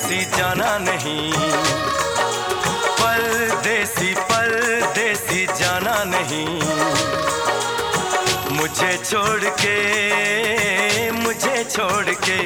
परदेसी जाना नहीं। परदेसी परदेसी जाना नहीं। मुझे छोड़ के मुझे छोड़ के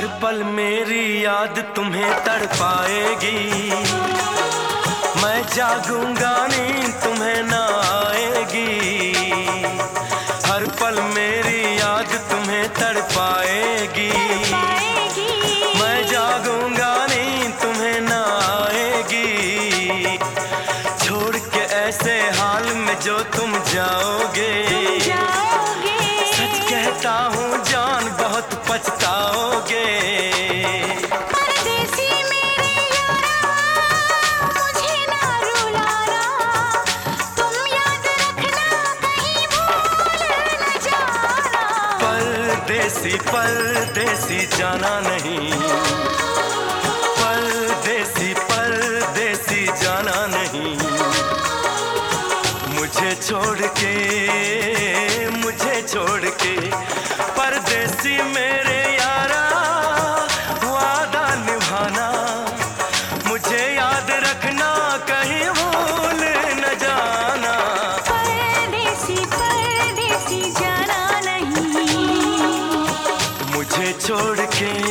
हर पल मेरी याद तुम्हें तड़पाएगी। मैं जागूँगा नहीं तुम्हें ना आएगी। हर पल मेरी याद तुम्हें तड़पाएगी। मैं जागूँगा नहीं तुम्हें ना आएगी। छोड़ के ऐसे हाल में जो तुम जाओगे। सच कहता हूँ जान बहुत पछताओ परदेसी परदेसी जाना नहीं। पल देसी पल देसी जाना नहीं। मुझे छोड़ के, मुझे छोड़ छोड़ के